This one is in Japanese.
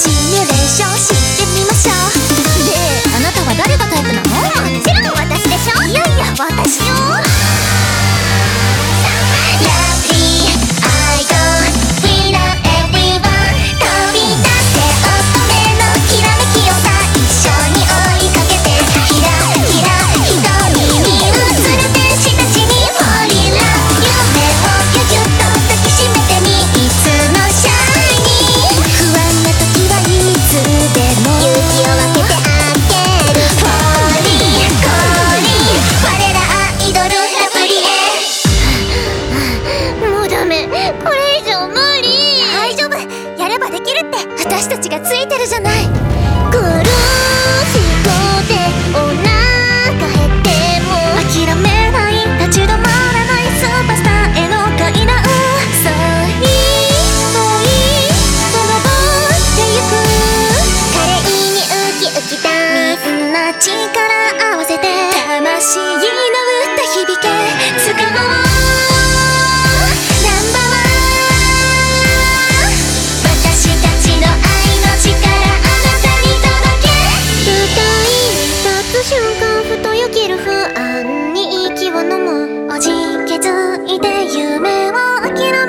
洗面。って私たちがついてるじゃない。苦しくてお腹減っても諦めない立ち止まらないスーパースターへの階段。さあ一歩一歩登ってゆく。華麗にウキウキだみんな力合わせて。魂ふとよぎる不安に息を飲む。おじけづいて夢を諦め